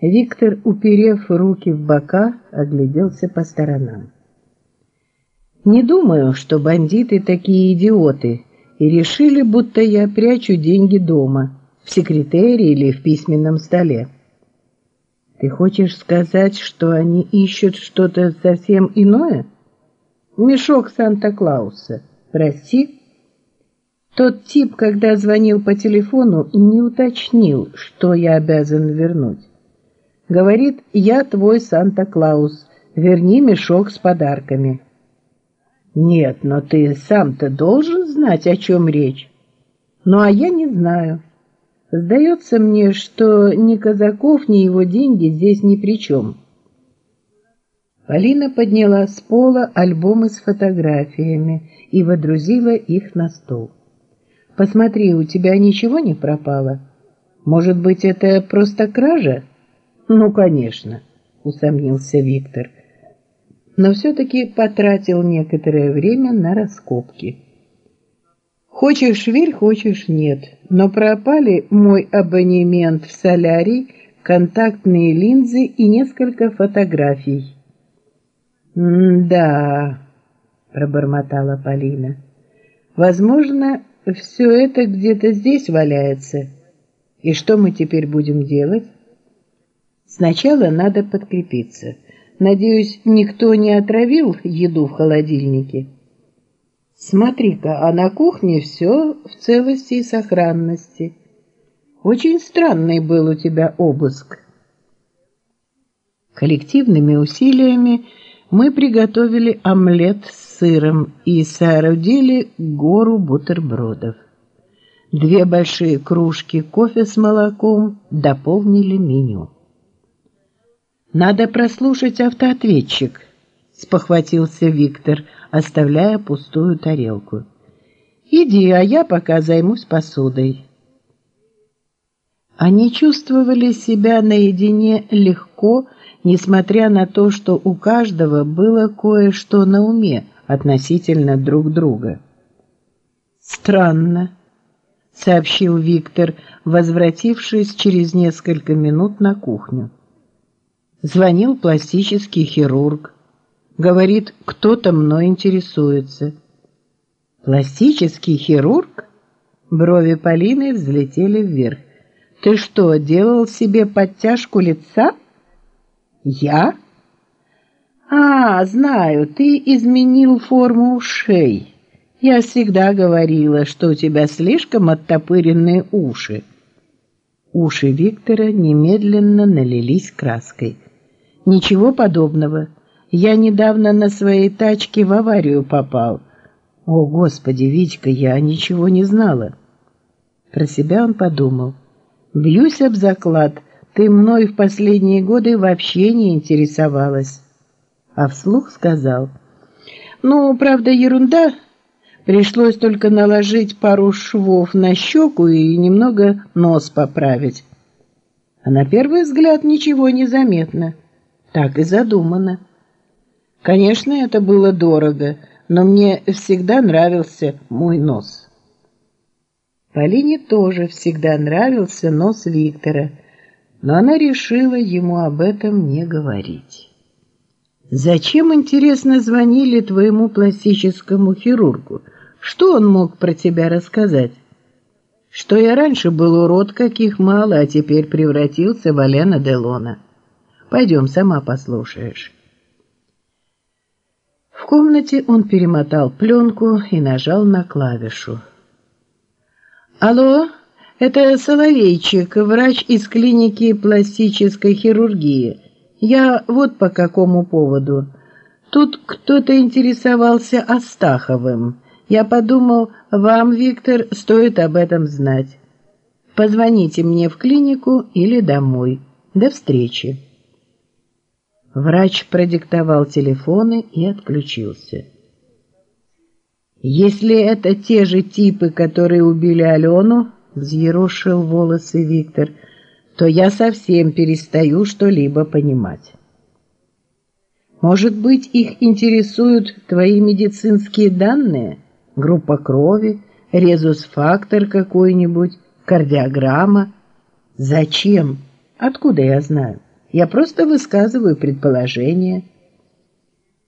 Виктор, уперев руки в бока, огляделся по сторонам. Не думаю, что бандиты такие идиоты и решили, будто я прячу деньги дома, в секретаре или в письменном столе. Ты хочешь сказать, что они ищут что-то совсем иное? Мешок Санта-Клауса. Прости? Тот тип, когда звонил по телефону, не уточнил, что я обязан вернуть. Говорит, я твой Санта-Клаус, верни мешок с подарками. Нет, но ты сам-то должен знать, о чем речь. Ну, а я не знаю. Сдается мне, что ни Казаков, ни его деньги здесь ни при чем. Полина подняла с пола альбомы с фотографиями и водрузила их на стол. «Посмотри, у тебя ничего не пропало? Может быть, это просто кража?» «Ну, конечно», — усомнился Виктор, но все-таки потратил некоторое время на раскопки. Хочешь верь, хочешь нет, но пропали мой абонемент в солярий, контактные линзы и несколько фотографий. «Да», — пробормотала Полина, — «возможно, все это где-то здесь валяется. И что мы теперь будем делать?» Сначала надо подкрепиться. Надеюсь, никто не отравил еду в холодильнике. Смотри-ка, а на кухне все в целости и сохранности. Очень странный был у тебя обыск. Коллективными усилиями мы приготовили омлет с сыром и соорудили гору бутербродов. Две большие кружки кофе с молоком дополнили меню. Надо прослушать автоответчик, спохватился Виктор, оставляя пустую тарелку. Иди, а я пока займусь посудой. Они чувствовали себя наедине легко, несмотря на то, что у каждого было кое-что на уме относительно друг друга. Странно, сообщил Виктор, возвратившись через несколько минут на кухню. Звонил пластический хирург. Говорит, кто-то мной интересуется. Пластический хирург? Брови Полины взлетели вверх. Ты что, делал себе подтяжку лица? Я? А, знаю, ты изменил форму ушей. Я всегда говорила, что у тебя слишком оттопыренные уши. Уши Виктора немедленно налились краской. Ничего подобного. Я недавно на своей тачке в аварию попал. О, Господи, Витька, я ничего не знала. Про себя он подумал. Бьюсь об заклад, ты мной в последние годы вообще не интересовалась. А вслух сказал. Ну, правда, ерунда. Пришлось только наложить пару швов на щеку и немного нос поправить. А на первый взгляд ничего не заметно. Так и задумано. Конечно, это было дорого, но мне всегда нравился мой нос. Полине тоже всегда нравился нос Виктора, но она решила ему об этом не говорить. «Зачем, интересно, звонили твоему пластическому хирургу? Что он мог про тебя рассказать? Что я раньше был урод, каких мало, а теперь превратился в Алена Делона?» Пойдем, сама послушаешь. В комнате он перемотал пленку и нажал на клавишу. «Алло, это Соловейчик, врач из клиники пластической хирургии. Я вот по какому поводу. Тут кто-то интересовался Астаховым. Я подумал, вам, Виктор, стоит об этом знать. Позвоните мне в клинику или домой. До встречи». Врач продиктовал телефоны и отключился. «Если это те же типы, которые убили Алену», — взъерошил волосы Виктор, «то я совсем перестаю что-либо понимать». «Может быть, их интересуют твои медицинские данные? Группа крови, резус-фактор какой-нибудь, кардиограмма? Зачем? Откуда я знаю?» Я просто высказываю предположение –